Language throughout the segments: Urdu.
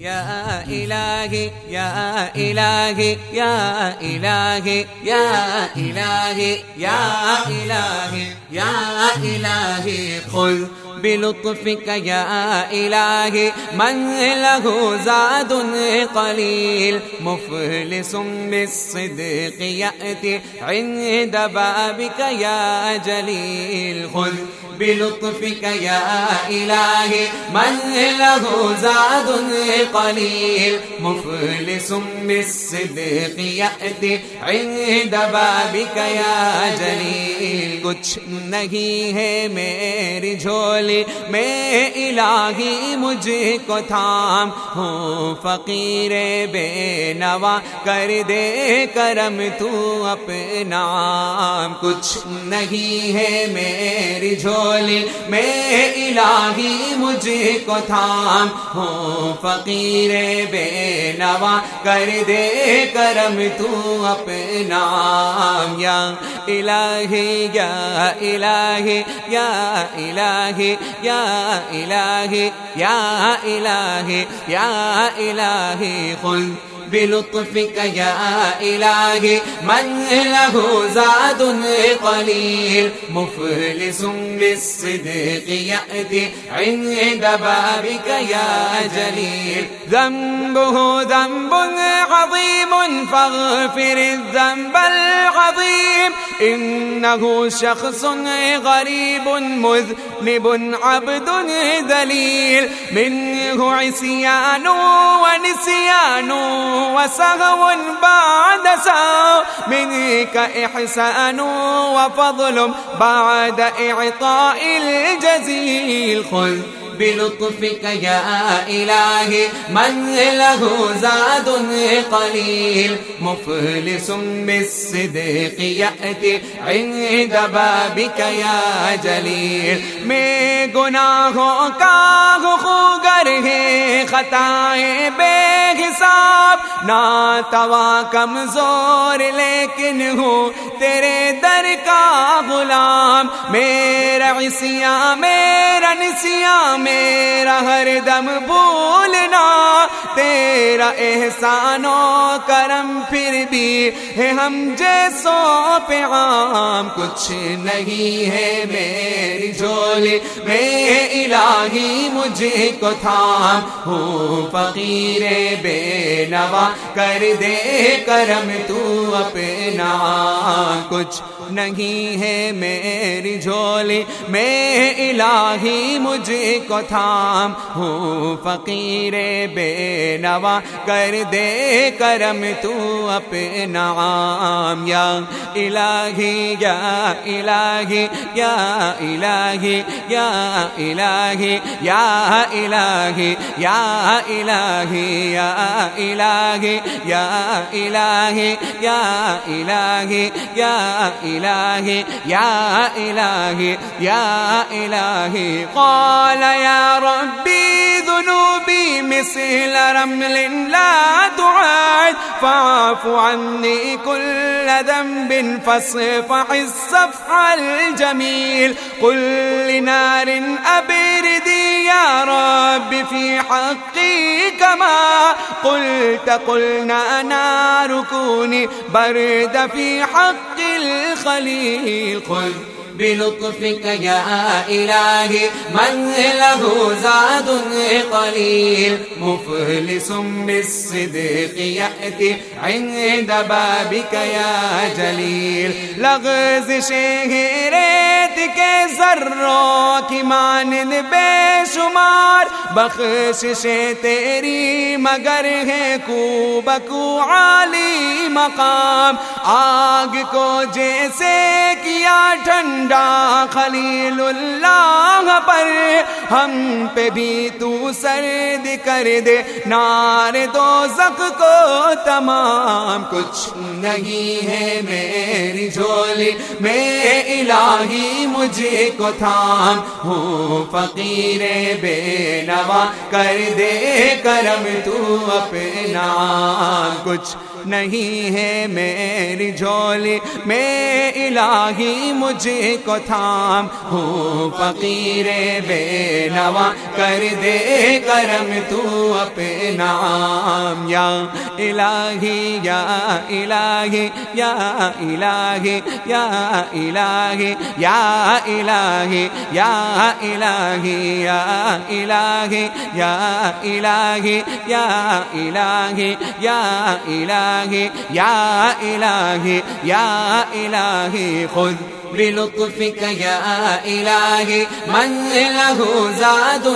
يا إلهي يا إلهي يا إلهي يا إلهي يا إلهي يا إلهي خذ بلطفك يا إلهي من له زاد قليل مفلس بالصدق يأتي عند بابك يا جليل خذ بلطفك يا إلهي من له زاد قليل مفلس بالصدق يأتي عند بابك يا جليل. کچھ نہیں ہے میری جھول جھولی میں الہی مجھ کو تھام ہوں فقیر بے نوا کر دے کرم تو اپنا کچھ نہیں ہے میری جھولی میں الہی مجھے کو تھام ہوں فقیر بے نوا کر دے کرم تو اپنا یا الہی یا الہی یا الہی يا إلهي يا إلهي يا إلهي خذ بلطفك يا إلهي من له زاد قليل مفلس بالصدق يأتي عند بابك يا جليل. ذنبه ذنب عظيم فاغفر الذنب العظيم. إنه شخص غريب مذنب عبد ذليل. منه عصيان ونسيان وسهو بعد سهو منك إحسان وفضل بعد إعطاء الجزيل. خذ بلطفك يا إلهي من له زاد قليل. مفلس بالصدق يأتي عند بابك يا جليل. کا خوگر ہے بے حساب نہ توا کمزور لیکن ہوں تیرے در کا غلام۔ میرا عصیاں، میرا نسیاں، میرا ہر دم بھولنا۔ تیرا احسان و کرم پھر بھی ہے ہم جیسوں پہ عام۔ کچھ نہیں ہے میری جھولی، میں الہی مجھے کو تھام۔ ہوں فقیر بے نوا کر دے کرم تو اپنا کچھ نہیں ہے میری جھولی میں الہی مجھے کو تھام ہوں فقیر بے نوا کر دے کرم تو اپنا یا الہی یا الہی یا الہی یا الہی یا الہی یا يا إلهي يا إلهي يا إلهي يا إلهي يا إلهي يا إلهي يا إلهي. قال يا ربي ذنوبي مثل رمل لا تعاد. فاعف عني كل ذنب فاصفح الصفح الجميل. قل لنار أبدا يا رب في حقي كما قلت قلنا نار كوني برد في حق الخليل قل بلطفك يا إلهي من له زاد قليل مفلس بالصدق يأتي عند بابك يا جليل لغز شہرت کے ذروں کی مانند بے شمار بخش تیری مگر ہے کو بکو عالی مقام آگ کو جیسے کیا ٹھنڈا خلیل اللہ پر، ہم پہ بھی تو سرد کر دے۔ نار دو زخ کو تمام کچھ نہیں ہے میری جھولی۔ میں الہی مجھے کو تھام ہوں، فقیر بے نوا۔ کر دے کرم تو اپنا کچھ نہیں ہے میری جھولی میں الہی مجھے کو تھام ہوں فقیر بے نوا کر دے کرم تو اپنا یا الہی یا الہی یا الہی یا الہی یا الہی یا الہی یا الہی یا الہی یا الہی یا الہی إلهي يا إلهي يا إلهي خذ بلطفك يا إلهي من له زاد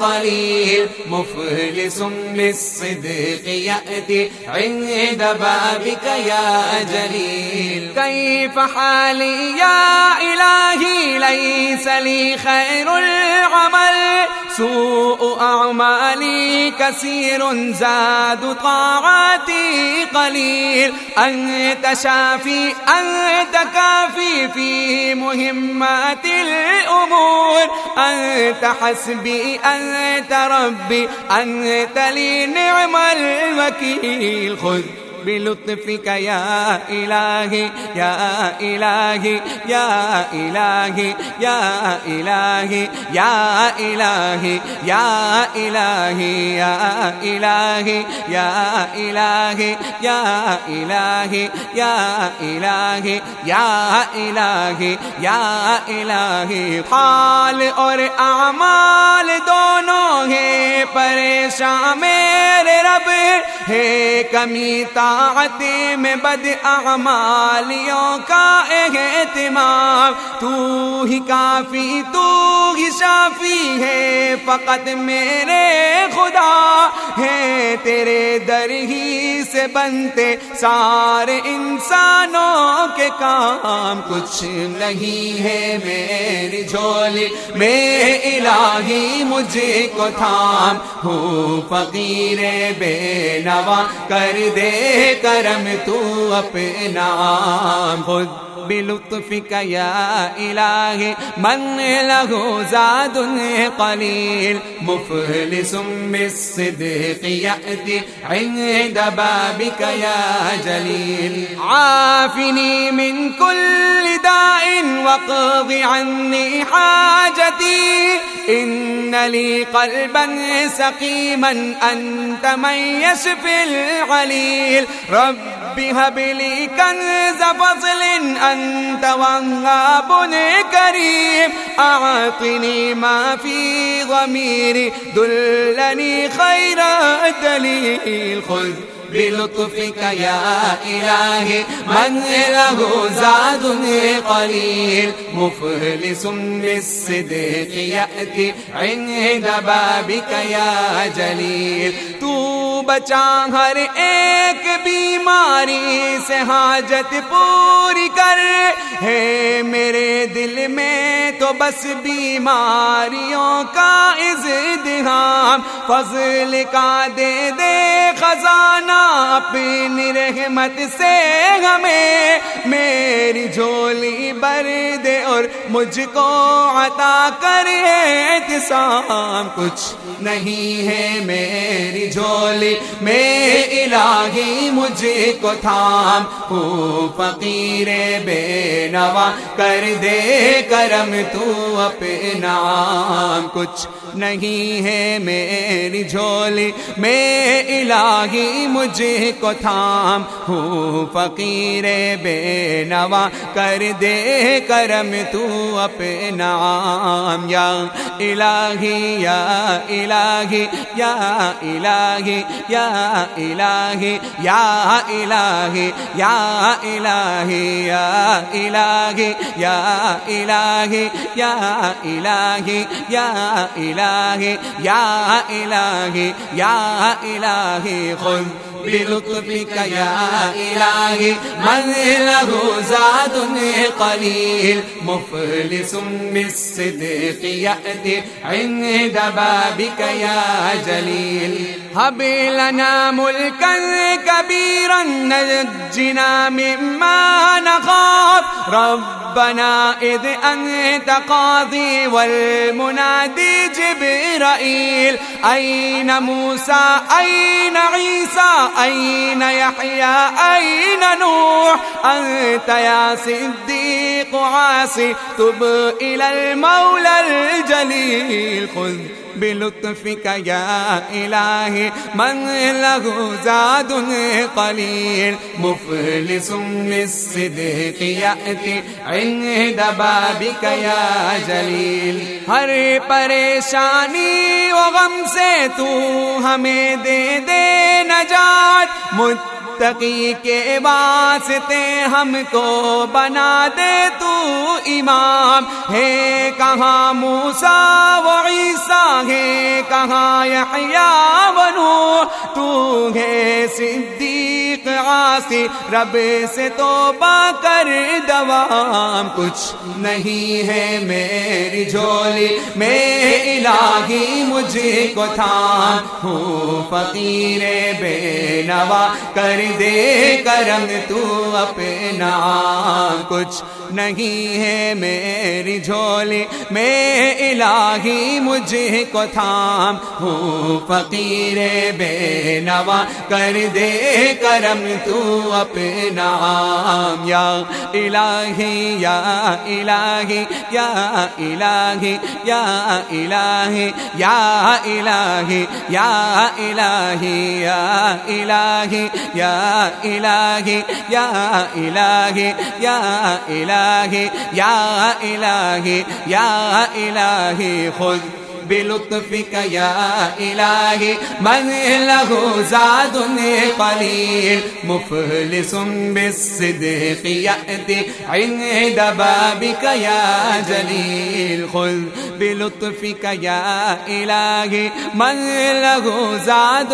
قليل مفلس بالصدق يأتي عند بابك يا جليل. كيف حالي يا إلهي؟ ليس لي خير العمل. سوء أعمالي كثير زاد طاعاتي قليل. أنت شافي أنت كافي في مهمات الأمور. أنت حسبي أنت ربي أنت لي نعم الوكيل. خذ بلطفك يا إلهي يا إلهي يا إلهي يا إلهي يا إلهي يا إلهي يا إلهي يا إلهي يا إلهي يا إلهي يا إلهي يا إلهي حال اور اعمال دونوں ہیں پریشان میرے رب ہے کمی تا میں بد اعمالیوں کا اہتمام تو ہی کافی تو ہی شافی ہے۔ فقط میرے خدا ہے، تیرے در ہی سے بنتے سارے انسانوں کے کام۔ کچھ نہیں ہے میری جھولی، میں الہی مجھے کو تھام۔ ہوں فقیر بے نوا، کر دے کرم تو اپنا خود۔ بلطفك يا إلهي من له زاد قليل. مفلس بالصدق يأتي عند بابك يا جليل. عافني من كل داء واقض عني حاجتي. إن لي قلبا سقيما أنت من يشفي العليل. رب هب لي كنز فضل أنت وهاب كريم. أعطني ما في ضميري دلني خير دليل خذ بلطفك يا إلهي من له زاد قليل. مفلس بالصدق يأتي عند بابك يا جليل. بچا ہر ایک بیماری سے حاجت پوری کر۔ ہے میرے دل میں تو بس بیماریوں کا ازدہام فضل کا دے دے خزانہ اپنی رحمت سے ہمیں۔ میری جھولی بر دے اور مجھ کو عطا کر احتسام کچھ نہیں ہے میری جھولی، میں الہی مجھے کو تھام۔ ہوں فقیر بے نوا کر دے، کرم تو اپنا۔ کچھ نہیں ہے میری جھولی میں الہی مجھے کو تھام ہوں فقیر بے نوا کر دے کرم تو اپنا یا الہی یا الہی یا الہی یا الہی یا الہی یا الہی یا الہی یا الہی یا الہی یا الہی إلهي يا إلهي يا إلهي خذ بلطفك يا إلهي من له زاد قليل. مفلس بالصدق يأتي عند بابك يا جليل. هب لنا ملكا كبيرا نجنا مما نخاف. ربنا إذ أنت قاضي والمنادي جبرائيل. أين موسى؟ أين عيسى؟ أين يحيى؟ أين نوح؟ أنت يا صديق عاصي. تب إلى المولى الجليل. خذ بلطفك يا إلهي من له زاد قليل مفلس للصدق يأتي عند بابك يا جليل. ہر پریشانی و غم سے تو ہمیں دے دے نجات، مجھ متقی کے واسطے ہم کو بنا دے تو امام۔ ہے کہاں موسا و عیسیٰ؟ ہے کہاں یحییٰ بنو تو ہے صدیق آسی رب سے توبہ کر دوام، کچھ نہیں ہے میری جھولی، میں الہی مجھے کو تھا ہوں، فقیر بے نوا، کر دے کرم تو اپنا، کچھ نہیں ہے میری جھولی میں الہی مجھے کو تھام ہوں فقیر بے نوا کر دے کرم تو اپنا یا الہی یا الہی یا الہی یا الہی یا الہی یا الہی یا الہی یا الہی یا الہی یا الہی إلهي يا إلهي يا إلهي خذ بلطفك يا إلهي من له زاد قليل مفلس بالصدق يأتي عند بابك يا جليل خذ بلطفك يا إلهي من له زاد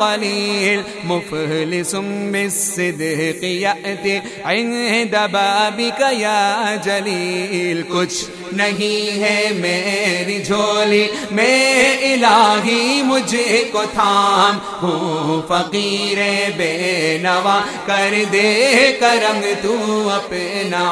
قليل مفلس بالصدق يأتي عند بابك يا جليل کچھ نہیں ہے میری جھولی، میں الہی مجھے کو تھام۔ ہوں فقیر بے نوا، کر دے کرم تو اپنا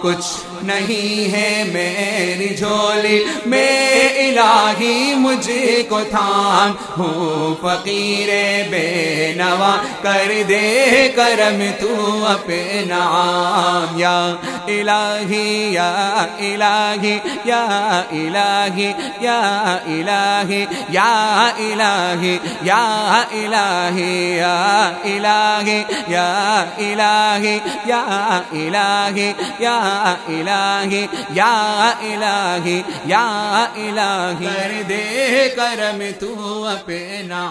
کچھ۔ نہیں ہے میری جھولی میں الہی مجھے کو تھام ہوں فقیر بے نوا کر دے کرم تو اپنا یا الہی یا الہی یا الہی یا الہی یا الہی یا الہی یا الہی یا الہی یا الہی یا الہی یا الہی یا الہی کر دے کرم تو اپنا